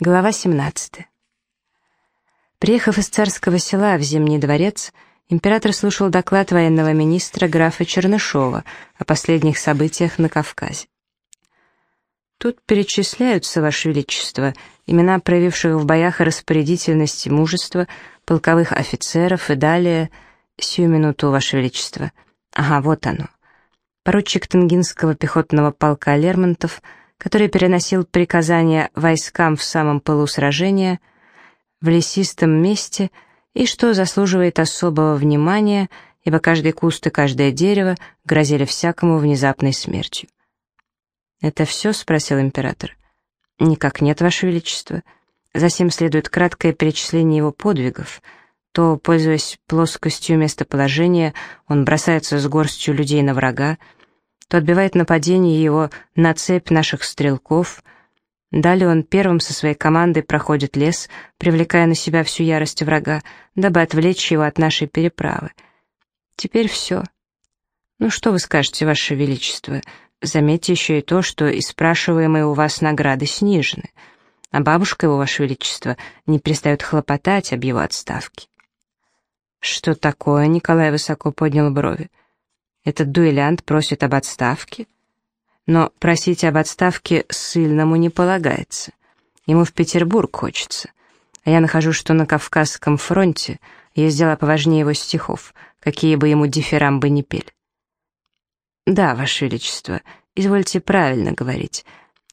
Глава 17. Приехав из царского села в Зимний дворец, император слушал доклад военного министра графа Чернышова о последних событиях на Кавказе. Тут перечисляются, Ваше Величество, имена проявивших в боях распорядительность и мужество полковых офицеров и далее... Сию минуту, Ваше Величество. Ага, вот оно. Поручик Тангинского пехотного полка Лермонтов — который переносил приказания войскам в самом пылу сражения, в лесистом месте, и что заслуживает особого внимания, ибо каждый куст и каждое дерево грозили всякому внезапной смертью. «Это все?» — спросил император. «Никак нет, Ваше Величество. Затем следует краткое перечисление его подвигов. То, пользуясь плоскостью местоположения, он бросается с горстью людей на врага, то отбивает нападение его на цепь наших стрелков. Далее он первым со своей командой проходит лес, привлекая на себя всю ярость врага, дабы отвлечь его от нашей переправы. Теперь все. Ну что вы скажете, Ваше Величество? Заметьте еще и то, что и спрашиваемые у вас награды снижены, а бабушка его, Ваше Величество, не перестает хлопотать об его отставке. «Что такое?» — Николай высоко поднял брови. Этот дуэлянт просит об отставке? Но просить об отставке ссыльному не полагается. Ему в Петербург хочется. А я нахожу, что на Кавказском фронте есть дела поважнее его стихов, какие бы ему дифирамбы не пели. Да, Ваше Величество, извольте правильно говорить.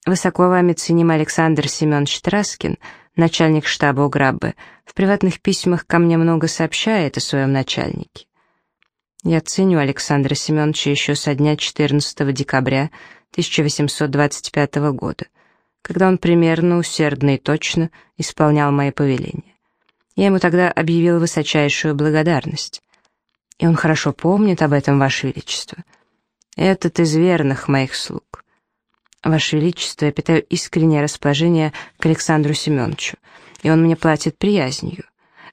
Высоко вами ценим Александр Семенович Траскин, начальник штаба УГРАБы, в приватных письмах ко мне много сообщает о своем начальнике. Я ценю Александра Семеновича еще со дня 14 декабря 1825 года, когда он примерно, усердно и точно исполнял мои повеления. Я ему тогда объявил высочайшую благодарность. И он хорошо помнит об этом, Ваше Величество. Этот из верных моих слуг. Ваше Величество, я питаю искреннее расположение к Александру Семеновичу, и он мне платит приязнью.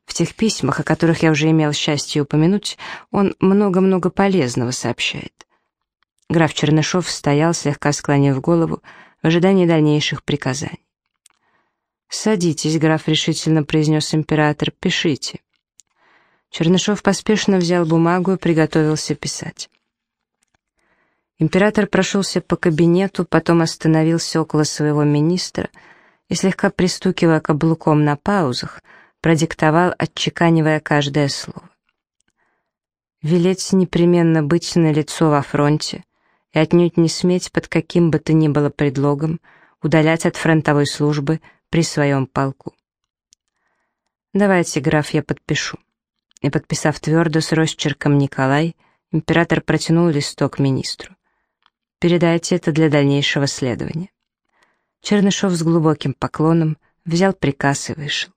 В тех письмах, о которых я уже имел счастье упомянуть, он много-много полезного сообщает. Граф Чернышов стоял, слегка склонив голову, в ожидании дальнейших приказаний. «Садитесь», — граф решительно произнес император, — «пишите». Чернышов поспешно взял бумагу и приготовился писать. Император прошелся по кабинету, потом остановился около своего министра и, слегка пристукивая каблуком на паузах, продиктовал, отчеканивая каждое слово. Велеть непременно быть на лицо во фронте и отнюдь не сметь под каким бы то ни было предлогом удалять от фронтовой службы при своем полку. «Давайте, граф, я подпишу». И, подписав твердо с росчерком Николай, император протянул листок министру. «Передайте это для дальнейшего следования». Чернышов с глубоким поклоном взял приказ и вышел.